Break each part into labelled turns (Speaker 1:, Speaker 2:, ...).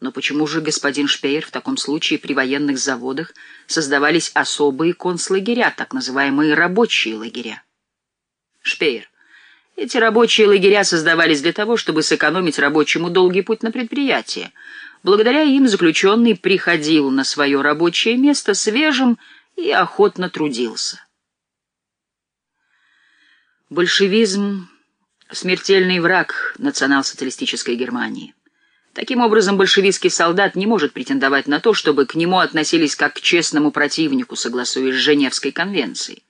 Speaker 1: Но почему же, господин Шпеер, в таком случае при военных заводах создавались особые концлагеря, так называемые рабочие лагеря? Шпеер. Эти рабочие лагеря создавались для того, чтобы сэкономить рабочему долгий путь на предприятие. Благодаря им заключенный приходил на свое рабочее место свежим и охотно трудился. Большевизм — смертельный враг национал-социалистической Германии. Таким образом, большевистский солдат не может претендовать на то, чтобы к нему относились как к честному противнику, согласуясь с Женевской конвенцией.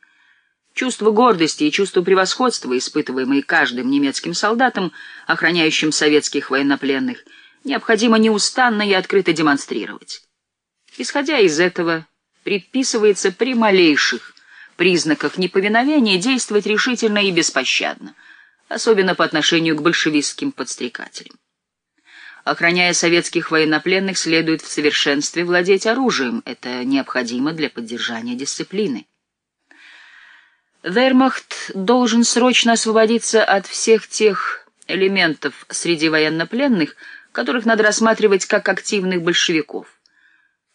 Speaker 1: Чувство гордости и чувство превосходства, испытываемые каждым немецким солдатом, охраняющим советских военнопленных, необходимо неустанно и открыто демонстрировать. Исходя из этого, предписывается при малейших признаках неповиновения действовать решительно и беспощадно, особенно по отношению к большевистским подстрекателям. Охраняя советских военнопленных, следует в совершенстве владеть оружием. Это необходимо для поддержания дисциплины. Вермахт должен срочно освободиться от всех тех элементов среди военнопленных, которых надо рассматривать как активных большевиков.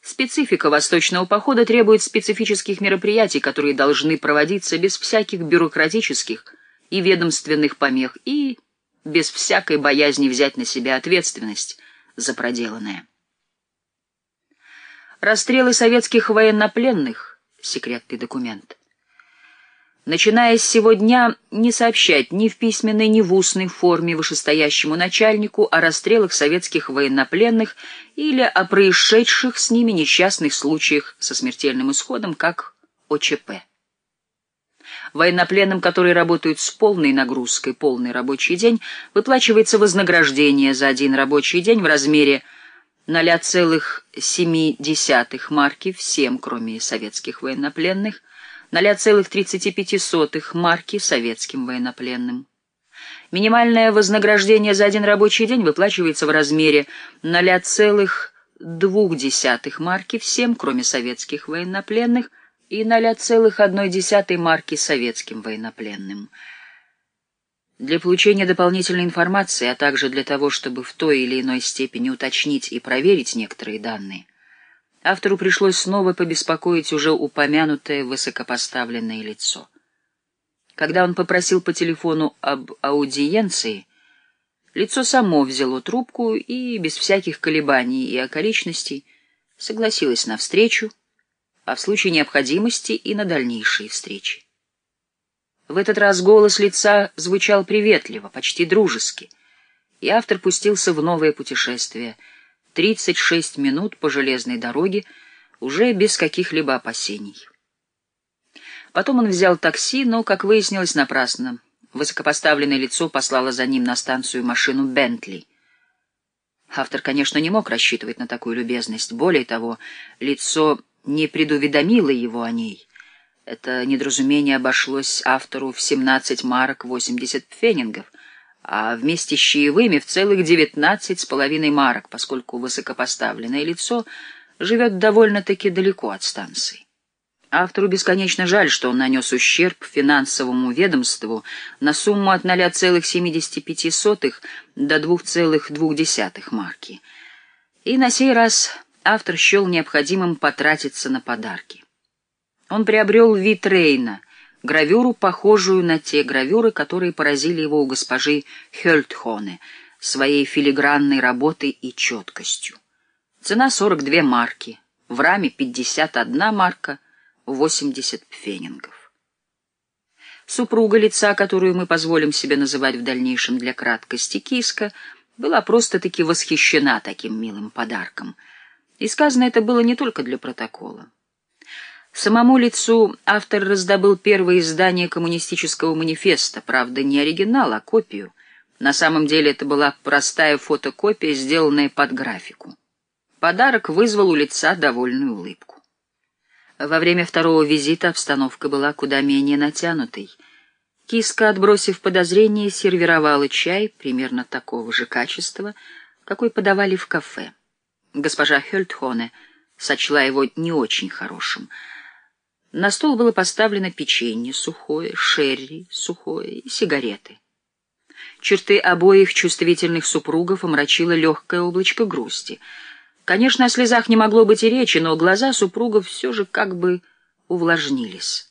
Speaker 1: Специфика восточного похода требует специфических мероприятий, которые должны проводиться без всяких бюрократических и ведомственных помех и без всякой боязни взять на себя ответственность за проделанное. Расстрелы советских военнопленных — секретный документ. Начиная с сего дня не сообщать ни в письменной, ни в устной форме вышестоящему начальнику о расстрелах советских военнопленных или о происшедших с ними несчастных случаях со смертельным исходом, как ОЧП. Военнопленным, которые работают с полной нагрузкой, полный рабочий день, выплачивается вознаграждение за один рабочий день в размере 0,7 марки всем, кроме советских военнопленных, 0,35 марки советским военнопленным. Минимальное вознаграждение за один рабочий день выплачивается в размере 0,2 марки всем, кроме советских военнопленных, и 0,1 марки советским военнопленным. Для получения дополнительной информации, а также для того, чтобы в той или иной степени уточнить и проверить некоторые данные, автору пришлось снова побеспокоить уже упомянутое высокопоставленное лицо. Когда он попросил по телефону об аудиенции, лицо само взяло трубку и, без всяких колебаний и околичностей, согласилось на встречу, а в случае необходимости и на дальнейшие встречи. В этот раз голос лица звучал приветливо, почти дружески, и автор пустился в новое путешествие — 36 минут по железной дороге, уже без каких-либо опасений. Потом он взял такси, но, как выяснилось, напрасно. Высокопоставленное лицо послало за ним на станцию машину «Бентли». Автор, конечно, не мог рассчитывать на такую любезность. Более того, лицо не предуведомила его о ней. Это недоразумение обошлось автору в 17 марок 80 пфенингов, а вместе с чаевыми в целых 19 с половиной марок, поскольку высокопоставленное лицо живет довольно-таки далеко от станции. Автору бесконечно жаль, что он нанес ущерб финансовому ведомству на сумму от 0,75 до 2,2 марки. И на сей раз автор счел необходимым потратиться на подарки. Он приобрел вид Рейна, гравюру, похожую на те гравюры, которые поразили его у госпожи Хельтхоне своей филигранной работой и четкостью. Цена 42 марки, в раме 51 марка, 80 пфенингов. Супруга лица, которую мы позволим себе называть в дальнейшем для краткости киска, была просто-таки восхищена таким милым подарком — и сказано это было не только для протокола. Самому лицу автор раздобыл первое издание коммунистического манифеста, правда, не оригинал, а копию. На самом деле это была простая фотокопия, сделанная под графику. Подарок вызвал у лица довольную улыбку. Во время второго визита обстановка была куда менее натянутой. Киска, отбросив подозрение, сервировала чай примерно такого же качества, какой подавали в кафе. Госпожа Хельтхоне сочла его не очень хорошим. На стол было поставлено печенье сухое, шерри сухое и сигареты. Черты обоих чувствительных супругов омрачило легкое облачко грусти. Конечно, о слезах не могло быть и речи, но глаза супругов все же как бы увлажнились.